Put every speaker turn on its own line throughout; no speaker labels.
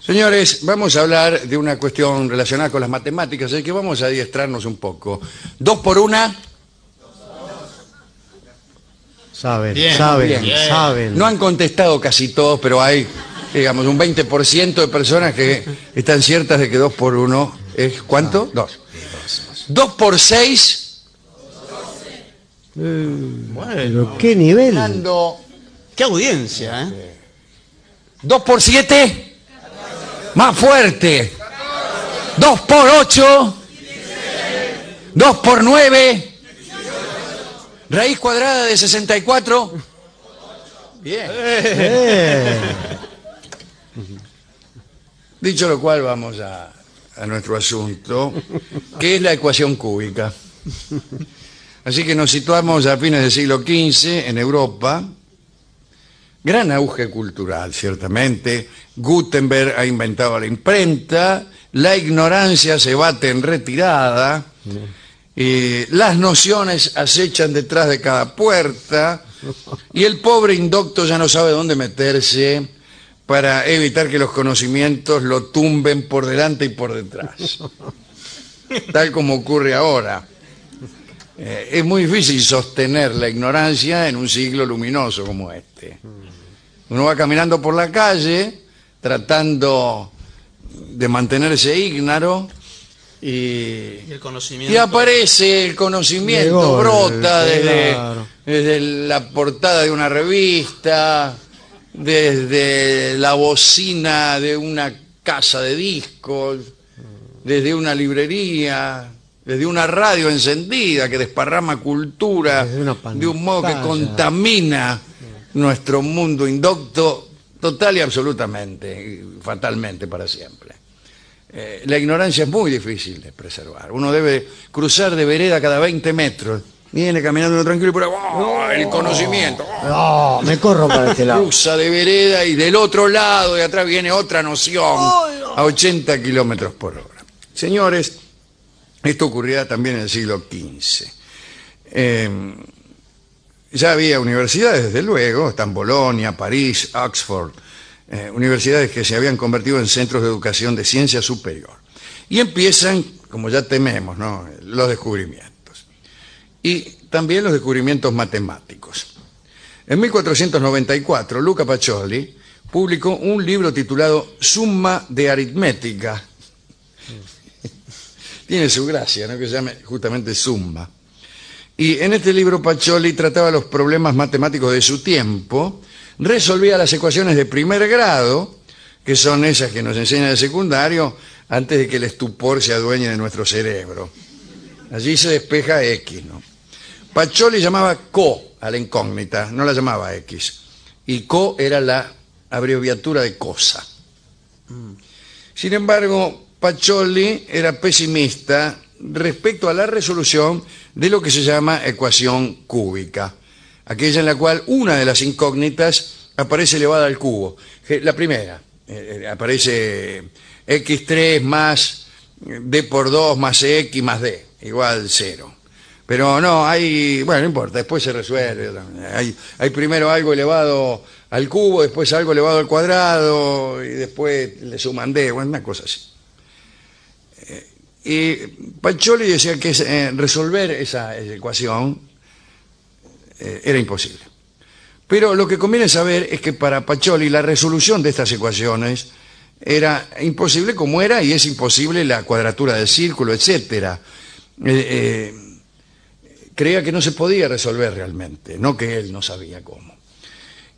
Señores, vamos a hablar de una cuestión relacionada con las matemáticas, así que vamos a adiestrarnos un poco. Dos por una,
Saben,
Bien,
saben,
bien.
saben.
no han contestado casi todos, pero hay, digamos, un 20% de personas que están ciertas de que dos por uno es, ¿cuánto? Dos. Dos por seis,
Pero qué nivel.
dando
Qué audiencia, ¿eh?
dos por siete, más fuerte. Dos por ocho, dos por nueve, raíz cuadrada de 64. Bien.
Eh,
Dicho lo cual, vamos a, a nuestro asunto, que es la ecuación cúbica. Así que nos situamos a fines del siglo XV en Europa. Gran auge cultural, ciertamente. Gutenberg ha inventado la imprenta, la ignorancia se bate en retirada, y las nociones acechan detrás de cada puerta, y el pobre indocto ya no sabe dónde meterse para evitar que los conocimientos lo tumben por delante y por detrás. Tal como ocurre ahora. Eh, es muy difícil sostener la ignorancia en un siglo luminoso como este. Uno va caminando por la calle tratando de mantenerse ígnaro y,
Y el conocimiento.
y aparece el conocimiento, brota desde,
claro.
desde la portada de una revista, desde la bocina de una casa de discos, desde una librería, desde una radio encendida que desparrama cultura de un modo que contamina nuestro mundo indocto total y absolutamente, fatalmente para siempre. Eh, la ignorancia es muy difícil de preservar. Uno debe cruzar de vereda cada 20 metros. Viene caminando uno tranquilo y por ahí, ¡oh! el conocimiento. ¡oh!
no, me corro para este lado.
Cruza de vereda y del otro lado de atrás viene otra noción a 80 kilómetros por hora. Señores, esto ocurría también en el siglo XV. Eh, ya había universidades, desde luego, están Bolonia, París, Oxford, eh, universidades que se habían convertido en centros de educación de ciencia superior. Y empiezan, como ya tememos, los descubrimientos. Y también los descubrimientos matemáticos. En 1494, Luca Pacioli publicó un libro titulado Summa de Aritmética. Tiene su gracia, ¿no? Que se llama justamente Summa. Y en este libro Pacioli trataba los problemas matemáticos de su tiempo, resolvía las ecuaciones de primer grado, que son esas que nos enseñan el secundario, antes de que el estupor se adueñe de nuestro cerebro. Allí se despeja X, ¿no? Pacioli llamaba CO a la incógnita, no la llamaba X. Y CO era la abreviatura de cosa. Sin embargo, Pacioli era pesimista respecto a la resolución de lo que se llama ecuación cúbica, aquella en la cual una de las incógnitas aparece elevada al cubo. La primera, eh, eh, aparece x3 más d por 2 más x más d, igual 0. Pero no, hay, bueno, no importa, después se resuelve. Hay, hay primero algo elevado al cubo, después algo elevado al cuadrado, y después le suman d, bueno, una cosa así. Y Pacioli decía que eh, resolver esa, ecuación eh, era imposible. Pero lo que conviene saber es que para Pacioli la resolución de estas ecuaciones era imposible como era y es imposible la cuadratura del círculo, etcétera. Eh, creía que no se podía resolver realmente, no que él no sabía cómo.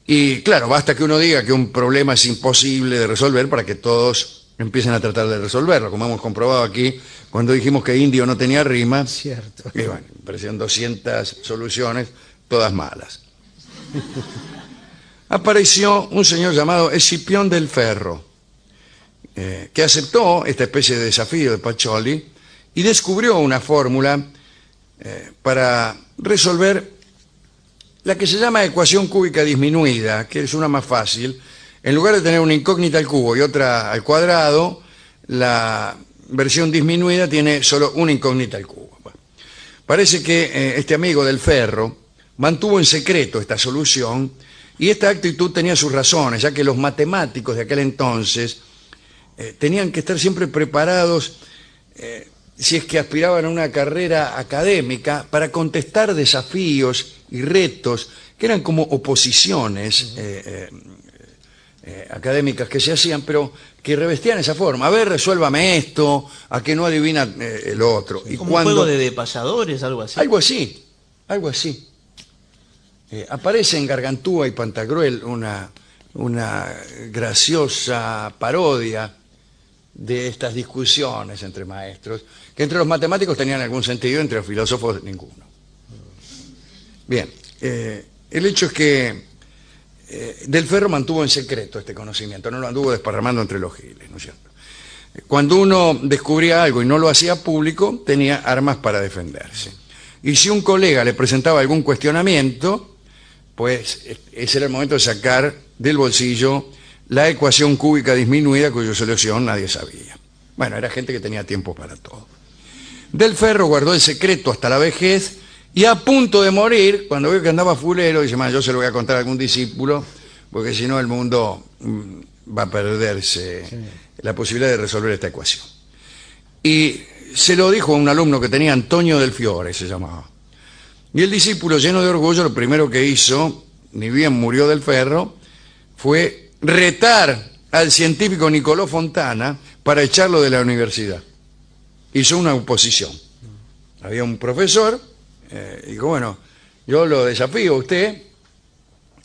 Y claro, basta que uno diga que un problema es imposible de resolver para que todos empiecen a tratar de resolverlo, como hemos comprobado aquí cuando dijimos que indio no tenía rima.
Cierto.
Y bueno, aparecieron 200 soluciones, todas malas. Apareció un señor llamado Escipión del Ferro, eh, que aceptó esta especie de desafío de Pacioli y descubrió una fórmula eh, para resolver la que se llama ecuación cúbica disminuida, que es una más fácil. En lugar de tener una incógnita al cubo y otra al cuadrado, la versión disminuida tiene solo una incógnita al cubo. Bueno, parece que eh, este amigo del ferro mantuvo en secreto esta solución y esta actitud tenía sus razones, ya que los matemáticos de aquel entonces eh, tenían que estar siempre preparados eh, si es que aspiraban a una carrera académica para contestar desafíos y retos que eran como oposiciones eh, eh, académicas que se hacían, pero que revestían esa forma. A ver, resuélvame esto, a que no adivina eh, el otro. y
Como
cuando
un juego de, de pasadores, algo así.
algo así, algo así. Eh, aparece en Gargantúa y Pantagruel una, una graciosa parodia de estas discusiones entre maestros, que entre los matemáticos tenían algún sentido, entre los filósofos ninguno. Bien, eh, el hecho es que eh, Del Ferro mantuvo en secreto este conocimiento, no lo anduvo desparramando entre los giles, ¿no es cierto? Cuando uno descubría algo y no lo hacía público, tenía armas para defenderse. Y si un colega le presentaba algún cuestionamiento, pues e- ese era el momento de sacar del bolsillo la ecuación cúbica disminuida cuya solución nadie sabía. Bueno, era gente que tenía tiempo para todo. Del Ferro guardó el secreto hasta la vejez y a punto de morir, cuando vio que andaba fulero, dice, "Más, yo se lo voy a contar a algún discípulo, porque si no el mundo mm, va a perderse la posibilidad de resolver esta ecuación. Y se lo dijo a un alumno que tenía Antonio del Fiore, se llamaba. Y el discípulo, lleno de orgullo, lo primero que hizo, ni bien murió del ferro, fue retar al científico Nicolò Fontana para echarlo de la universidad. Hizo una oposición. Había un profesor, eh, dijo, bueno, yo lo desafío a usted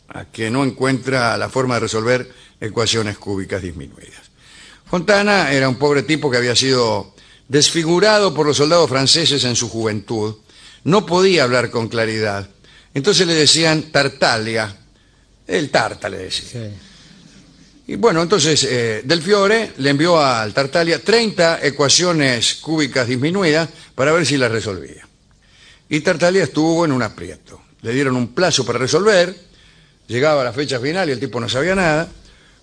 a que no encuentra la forma de resolver ecuaciones cúbicas disminuidas. Fontana era un pobre tipo que había sido desfigurado por los soldados franceses en su juventud. No podía hablar con claridad. Entonces le decían Tartaglia. El Tarta le decía.
Sí.
Y bueno, entonces eh, Del Fiore le envió al Tartaglia 30 ecuaciones cúbicas disminuidas para ver si las resolvía. Y Tartaglia estuvo en un aprieto. Le dieron un plazo para resolver, llegaba la fecha final y el tipo no sabía nada,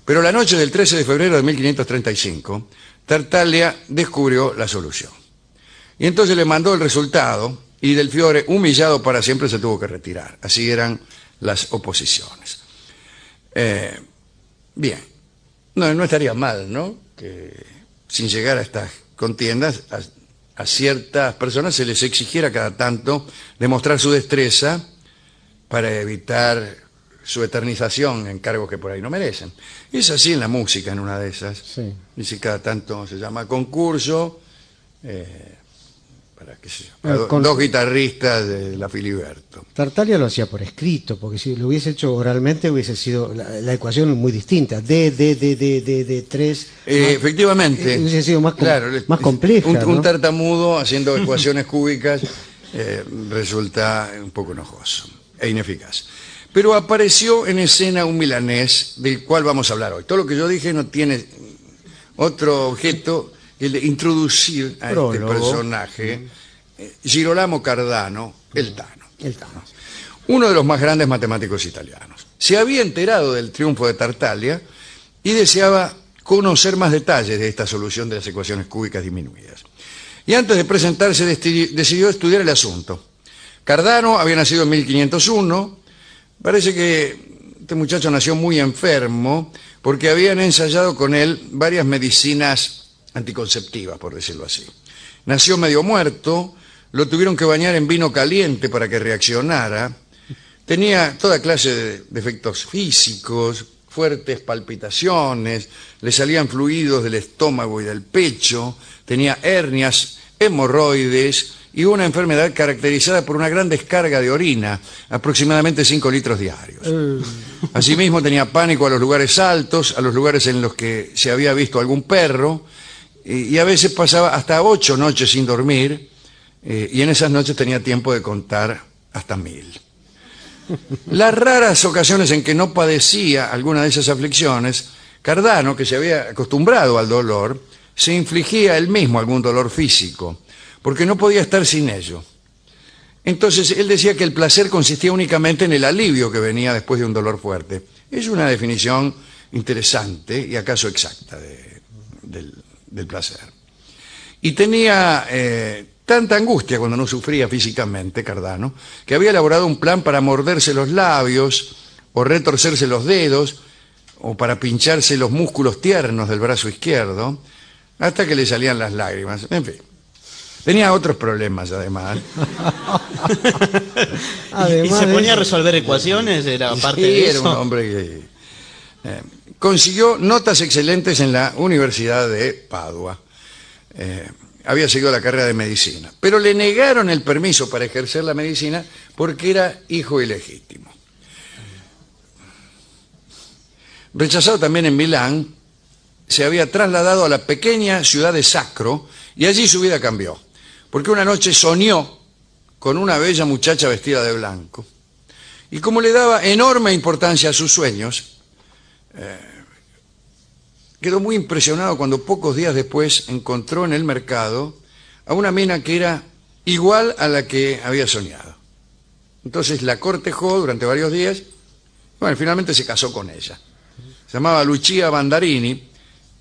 pero la noche del 13 de febrero de 1535, Tartaglia descubrió la solución. Y entonces le mandó el resultado y Del Fiore, humillado para siempre, se tuvo que retirar. Así eran las oposiciones. Eh, bien, no, no estaría mal, ¿no? Que sin llegar a estas contiendas, a, ciertas personas se les exigiera cada tanto demostrar su destreza para evitar su eternización en cargos que por ahí no merecen. Y es así en la música, en una de esas.
Sí.
Dice cada tanto se llama concurso eh, qué sé yo,
con-
dos guitarristas de la Filiberto.
Tartaglia lo hacía por escrito, porque si lo hubiese hecho oralmente hubiese sido la, la ecuación muy distinta. D, D, D, D, D, D, 3.
Eh, efectivamente.
eh, hubiese sido más com- más compleja,
Un, un
¿no?
tartamudo haciendo ecuaciones cúbicas eh, resulta un poco enojoso e ineficaz. Pero apareció en escena un milanés del cual vamos a hablar hoy. Todo lo que yo dije no tiene otro objeto el de introducir a este personaje, eh, Girolamo Cardano, el Tano.
El Tano.
uno de los más grandes matemáticos italianos. Se había enterado del triunfo de Tartaglia y deseaba conocer más detalles de esta solución de las ecuaciones cúbicas disminuidas. Y antes de presentarse decidió estudiar el asunto. Cardano había nacido en 1501. Parece que este muchacho nació muy enfermo porque habían ensayado con él varias medicinas anticonceptivas, por decirlo así. Nació medio muerto, lo tuvieron que bañar en vino caliente para que reaccionara. Tenía toda clase de defectos físicos, fuertes palpitaciones, le salían fluidos del estómago y del pecho, tenía hernias, hemorroides y una enfermedad caracterizada por una gran descarga de orina, aproximadamente 5 litros diarios. Asimismo tenía pánico a los lugares altos, a los lugares en los que se había visto algún perro, y, a veces pasaba hasta ocho noches sin dormir, eh, y en esas noches tenía tiempo de contar hasta mil. Las raras ocasiones en que no padecía alguna de esas aflicciones, Cardano, que se había acostumbrado al dolor, se infligía él mismo algún dolor físico, porque no podía estar sin ello. Entonces él decía que el placer consistía únicamente en el alivio que venía después de un dolor fuerte. Es una definición interesante y acaso exacta de- del, del placer. Y tenía eh, tanta angustia cuando no sufría físicamente, Cardano, que había elaborado un plan para morderse los labios o retorcerse los dedos o para pincharse los músculos tiernos del brazo izquierdo, hasta que le salían las lágrimas. En fin. Tenía otros problemas, además.
¿Y, se ponía a resolver ecuaciones? ¿Era parte
Sí,
de
era un hombre que... eh, consiguió notas excelentes en la Universidad de Padua. Eh, había seguido la carrera de medicina. Pero le negaron el permiso para ejercer la medicina porque era hijo ilegítimo. Rechazado también en Milán, se había trasladado a la pequeña ciudad de Sacro y allí su vida cambió. Porque una noche soñó con una bella muchacha vestida de blanco. Y como le daba enorme importancia a sus sueños, eh, quedó muy impresionado cuando pocos días después encontró en el mercado a una mina que era igual a la que había soñado. Entonces la cortejó durante varios días, bueno, finalmente se casó con ella. Se llamaba Lucia Bandarini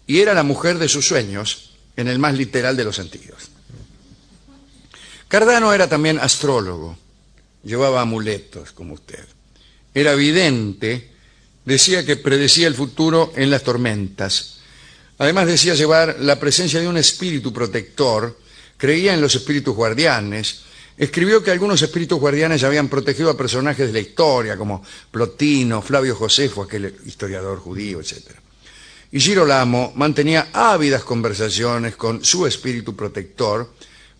y era la mujer de sus sueños en el más literal de los sentidos. Cardano era también astrólogo, llevaba amuletos como usted. Era vidente, decía que predecía el futuro en las tormentas. Además decía llevar la presencia de un espíritu protector, creía en los espíritus guardianes, escribió que algunos espíritus guardianes habían protegido a personajes de la historia, como Plotino, Flavio Josefo, aquel historiador judío, etc. Y Girolamo mantenía ávidas conversaciones con su espíritu protector,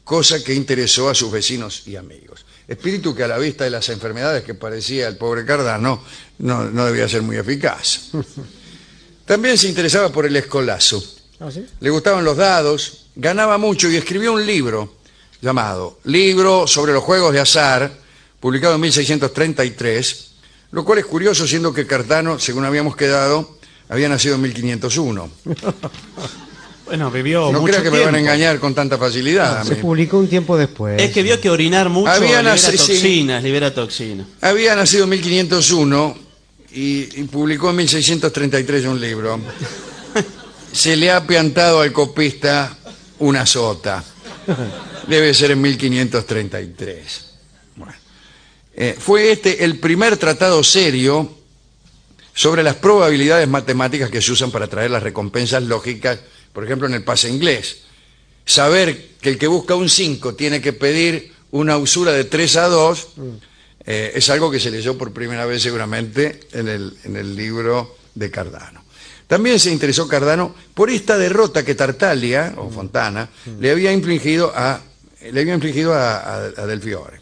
cosa que interesó a sus vecinos y amigos. Espíritu que a la vista de las enfermedades que padecía el pobre Cardano no, no debía ser muy eficaz. También se interesaba por el escolazo.
¿Ah, sí?
Le gustaban los dados, ganaba mucho y escribió un libro llamado Libro sobre los juegos de azar, publicado en 1633, lo cual es curioso siendo que Cardano, según habíamos quedado, había nacido en 1501.
Bueno, vivió
No
mucho
crea que me van a engañar con tanta facilidad. a
Se publicó un tiempo después.
Es que vio que orinar mucho
Había
libera
nacido- sí.
toxinas, libera toxinas.
Había nacido en 1501 y, y publicó en 1633 un libro. Se le ha piantado al copista una sota. Debe ser en 1533. Bueno. Eh, fue este el primer tratado serio sobre las probabilidades matemáticas que se usan para traer las recompensas lógicas, por ejemplo, en el pase inglés. Saber que el que busca un 5 tiene que pedir una usura de 3 a 2 eh, es algo que se leyó por primera vez seguramente en el, en el libro de Cardano. También se interesó Cardano por esta derrota que Tartaglia, o Fontana, le había infligido a, le había infligido a, a- a Del Fiore.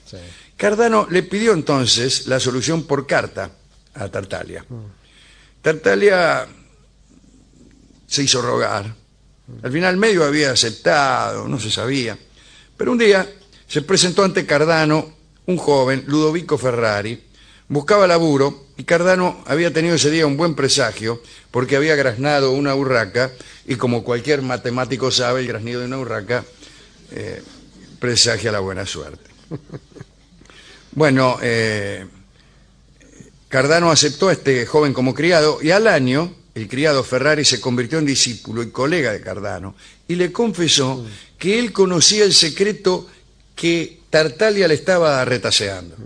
Cardano le pidió entonces la solución por carta a Tartaglia. Tartaglia se hizo rogar. Al final medio había aceptado, no se sabía. Pero un día se presentó ante Cardano un joven, Ludovico Ferrari, buscaba laburo y Cardano había tenido ese día un buen presagio porque había graznado una urraca y como cualquier matemático sabe, el graznido de una urraca eh, presagia la buena suerte. Bueno, eh, Cardano aceptó a este joven como criado y al año el criado Ferrari se convirtió en discípulo y colega de Cardano y le confesó que él conocía el secreto que Tartaglia le estaba retaseando.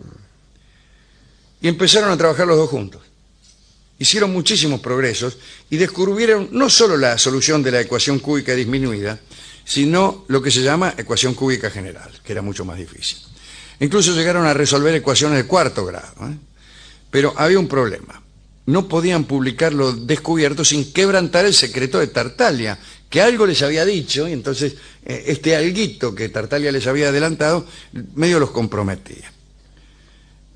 Y empezaron a trabajar los dos juntos. Hicieron muchísimos progresos y descubrieron no solo la solución de la ecuación cúbica disminuida, sino lo que se llama ecuación cúbica general, que era mucho más difícil. Incluso llegaron a resolver ecuaciones de cuarto grado. ¿eh? Pero había un problema. No podían publicar lo descubierto sin quebrantar el secreto de Tartaglia, que algo les había dicho, y entonces eh, este alguito que Tartaglia les había adelantado, medio los comprometía.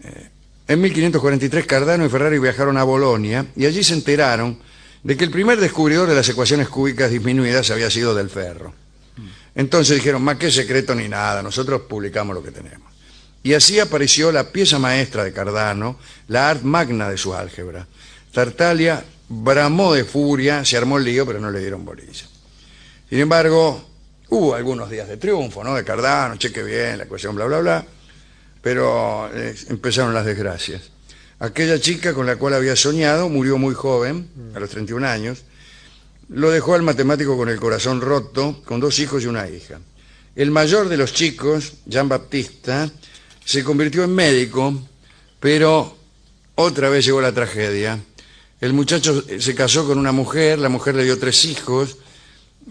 Eh, en 1543 Cardano y Ferrari viajaron a Bolonia y allí se enteraron de que el primer descubridor de las ecuaciones cúbicas disminuidas había sido Del Ferro. Entonces dijeron, más que secreto ni nada, nosotros publicamos lo que tenemos. Y así apareció la pieza maestra de Cardano, la art magna de su álgebra. Tartaglia bramó de furia, se armó el lío, pero no le dieron bolilla. Sin embargo, hubo algunos días de triunfo, ¿no? De Cardano, cheque bien, la ecuación, bla, bla, bla. Pero eh, empezaron las desgracias. Aquella chica con la cual había soñado murió muy joven, a los 31 años. Lo dejó al matemático con el corazón roto, con dos hijos y una hija. El mayor de los chicos, Jean Baptista, se convirtió en médico, pero otra vez llegó la tragedia. El muchacho eh, se casó con una mujer, la mujer le dio tres hijos,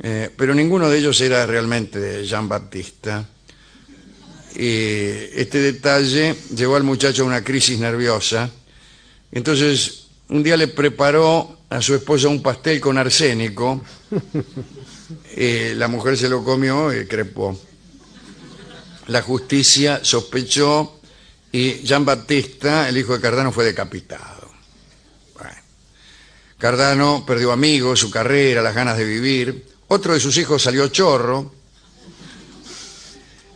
eh, pero ninguno de ellos era realmente Jean Baptista. Y este detalle llevó al muchacho a una crisis nerviosa. Entonces, un día le preparó a su esposa un pastel con arsénico. y la mujer se lo comió y crepó. La justicia sospechó y Jean Baptista, el hijo de Cardano, fue decapitado. Bueno. Cardano perdió amigos, su carrera, las ganas de vivir. Otro de sus hijos salió chorro.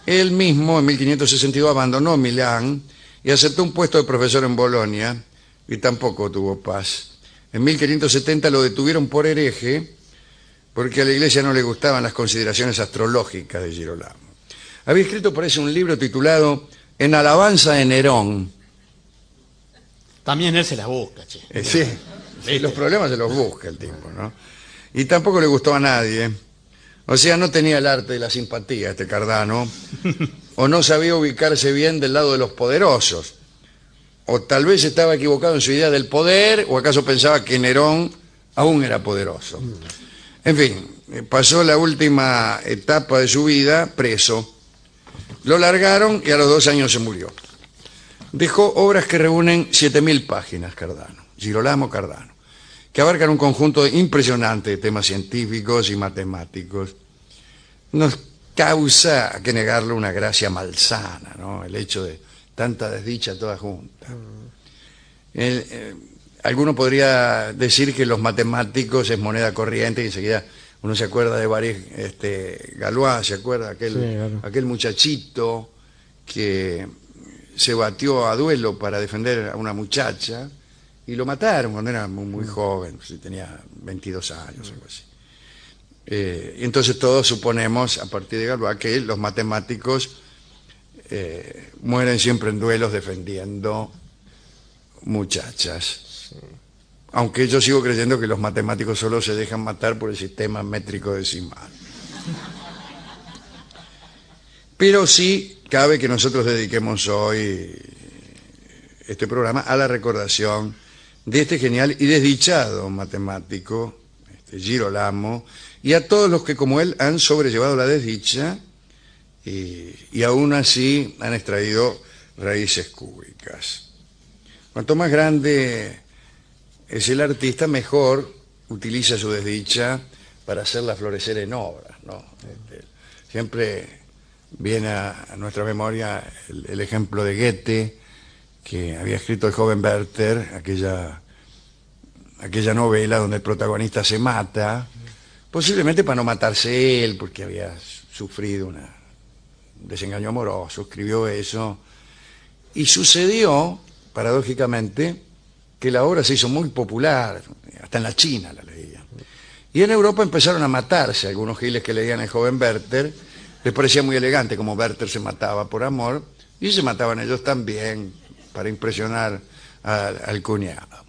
Él mismo, en 1562, abandonó Milán y aceptó un puesto de profesor en Bolonia y tampoco tuvo paz. En 1570 lo detuvieron por hereje porque a la iglesia no le gustaban las consideraciones astrológicas de Girolamo. Había escrito, parece, un libro titulado En alabanza de Nerón.
También él se las busca, che.
Eh, sí, sí, los problemas se los busca el tipo, ¿no? Y tampoco le gustó a nadie. O sea, no tenía el arte de la simpatía este Cardano, o no sabía ubicarse bien del lado de los poderosos, o tal vez estaba equivocado en su idea del poder, o acaso pensaba que Nerón aún era poderoso. En fin, pasó la última etapa de su vida preso. Lo largaron y a los dos años se murió. Dejó obras que reúnen 7.000 páginas, Cardano, Girolamo Cardano, que abarcan un conjunto impresionante de temas científicos y matemáticos. Nos causa, que negarlo, una gracia malsana, ¿no? El hecho de tanta desdicha toda junta. Eh, alguno podría decir que los matemáticos es moneda corriente y enseguida uno se acuerda de varios, este, Galois, ¿se acuerda? Aquel,
Sí, claro.
aquel muchachito que se batió a duelo para defender a una muchacha y lo mataron cuando era muy, muy joven, si tenía 22 años, algo así. Eh, y entonces todos suponemos, a partir de Galois, que los matemáticos eh, mueren siempre en duelos defendiendo muchachas. Aunque yo sigo creyendo que los matemáticos solo se dejan matar por el sistema métrico decimal. Pero sí cabe que nosotros dediquemos hoy este programa a la recordación de este genial y desdichado matemático, este Girolamo, y a todos los que como él han sobrellevado la desdicha y, y aún así han extraído raíces cúbicas. Cuanto más grande es el artista, mejor utiliza su desdicha para hacerla florecer en obras. ¿no? Este, siempre viene a, nuestra memoria el, ejemplo de Goethe, que había escrito el joven Werther, aquella, aquella novela donde el protagonista se mata, posiblemente para no matarse él, porque había sufrido un desengaño amoroso, escribió eso, y sucedió, paradójicamente, que la obra se hizo muy popular, hasta en la China la leían. Y en Europa empezaron a matarse algunos giles que leían el joven Werther, les parecía muy elegante como Werther se mataba por amor, y se mataban ellos también para impresionar al, al cuñado.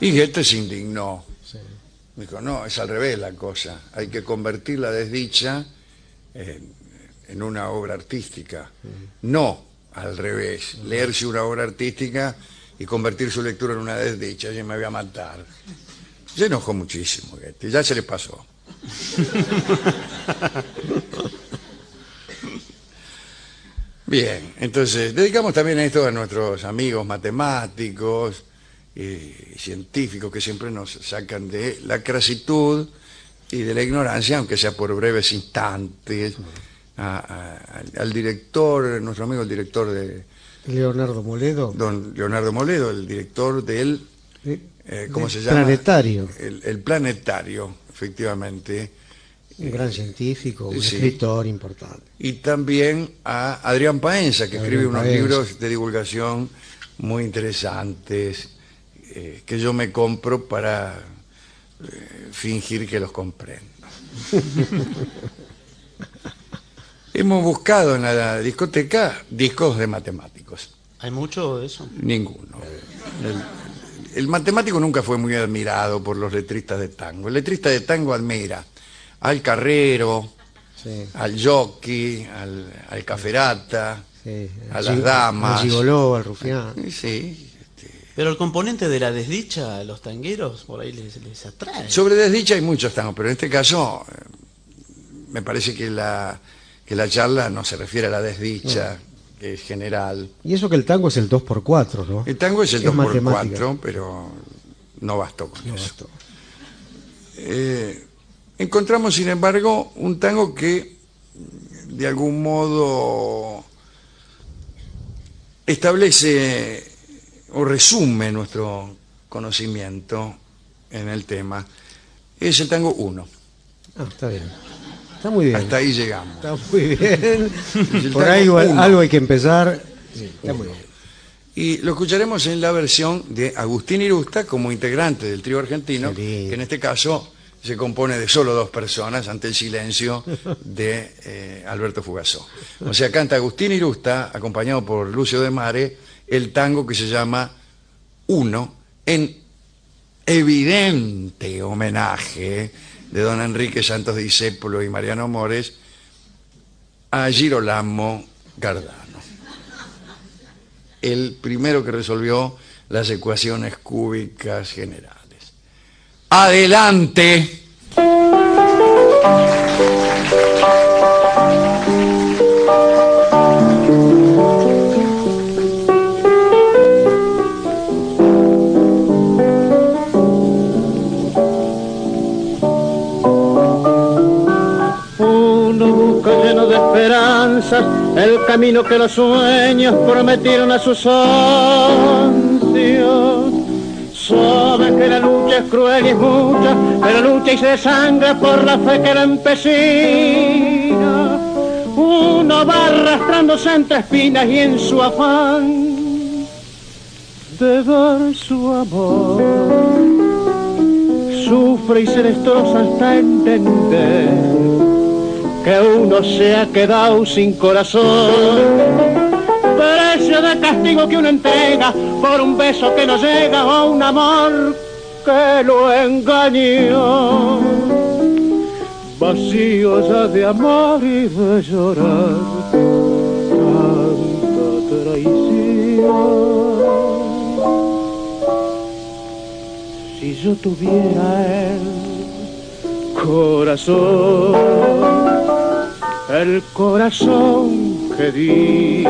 Y Goethe se indignó. Dijo, no, es al revés la cosa. Hay que convertir la desdicha en, en una obra artística. No al revés. Leerse una obra artística y convertir su lectura en una desdicha. Yo me voy a matar. Se enojó muchísimo Goethe. Ya se le pasó. Bien, entonces dedicamos también esto a nuestros amigos matemáticos y científicos que siempre nos sacan de la crasitud y de la ignorancia, aunque sea por breves instantes. A- a- al, director, nuestro amigo el director de
Leonardo Moledo.
don Leonardo Moledo, el director del,
eh,
eh, ¿cómo
del
se llama?
Planetario.
El, el planetario, efectivamente.
Un gran científico, un
Sí.
escritor importante.
y también a Adrián Paenza, que
Adrián
escribe unos
Paenza.
libros de divulgación muy interesantes, eh, que yo me compro para eh, fingir que los comprendo. Hemos buscado en la discoteca discos de matemáticos.
¿Hay mucho de eso?
Ninguno. El, el matemático nunca fue muy admirado por los letristas de tango. El letrista de tango admira al carrero,
Sí.
al jockey, al, al caferata,
Sí,
a las damas.
Al gigoló, al rufián.
Eh, Sí.
Pero el componente de la desdicha a los tangueros por ahí les, les atrae.
Sobre desdicha hay muchos tangos, pero en este caso eh, me parece que la, que la charla no se refiere a la desdicha, que es general.
Y eso que el tango es el 2x4, ¿no?
El tango es el
Es matemática.
2x4, pero no bastó con
No,
eso. Eh, encontramos, sin embargo, un tango que de algún modo establece o resume nuestro conocimiento en el tema. Es el tango 1.
Ah, está bien. Está muy bien.
Hasta ahí llegamos.
Está muy bien. Por ahí
uno.
algo hay que empezar. Sí, está muy bien.
Y lo escucharemos en la versión de Agustín Irusta como integrante del trío argentino, que en este caso se compone de solo dos personas ante el silencio de eh, Alberto Fugazó. O sea, canta Agustín Irusta, acompañado por Lucio de Mare, el tango que se llama Uno, en evidente homenaje de don Enrique Santos Discépolo y Mariano Mores a Girolamo Gardano el primero que resolvió las ecuaciones cúbicas generales. ¡Adelante!
El camino que los sueños prometieron a sus ansios. Sabe que la lucha es cruel y es mucha, pero lucha y se desangra por la fe que la empecina. Uno va arrastrándose entre espinas y en su afán de dar su amor sufre y se destroza hasta entender que uno se ha quedado sin corazón. Precio de castigo que uno entrega por un beso que no llega o un amor que lo engañó. Vacío ya de amor y de llorar, tanta traición. Si yo tuviera el corazón, el corazón que di,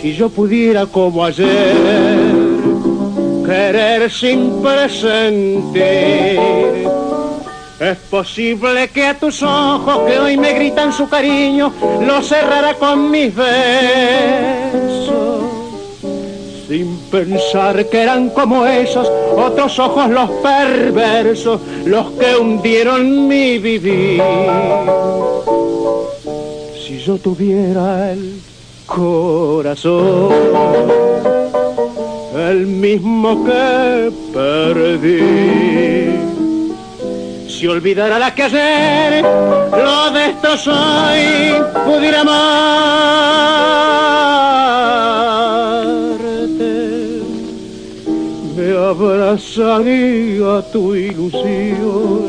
si yo pudiera como ayer querer sin presentir, es posible que a tus ojos que hoy me gritan su cariño, lo cerrara con mis besos sin pensar que eran como esos otros ojos los perversos, los que hundieron mi vivir. Si yo tuviera el corazón, el mismo que perdí, si olvidara la que ayer lo destrozó y pudiera amarte, abrazaría tu ilusión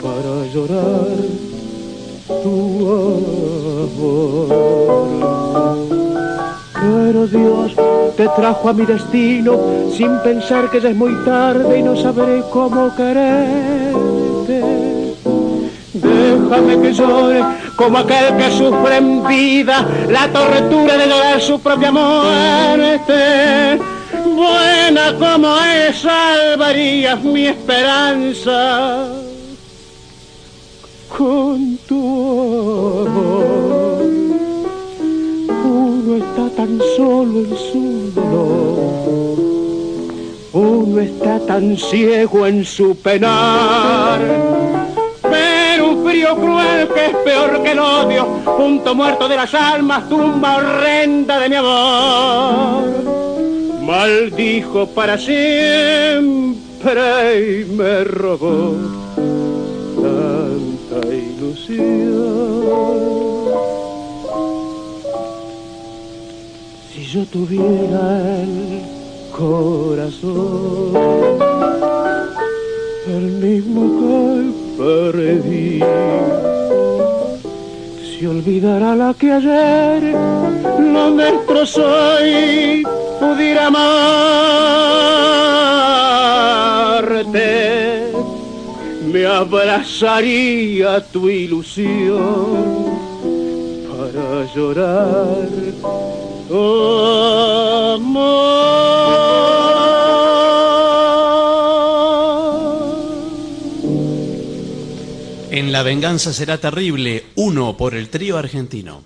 para llorar tu amor. Pero Dios te trajo a mi destino sin pensar que ya es muy tarde y no sabré cómo quererte. Déjame que llore como aquel que sufre en vida la tortura de llorar su propia muerte. Buena como es, salvarías mi esperanza con tu amor. Uno está tan solo en su dolor. Uno está tan ciego en su penar. Pero un frío cruel que es peor que el odio, punto muerto de las almas, tumba horrenda de mi amor. Maldijo para siempre y me robó tanta ilusión. Si yo tuviera el corazón, el mismo que perdí, si olvidará la que ayer lo destrozó y pudiera amarte. Me abrazaría tu ilusión para llorar. Oh, amor.
En La venganza será terrible, uno por el trío argentino.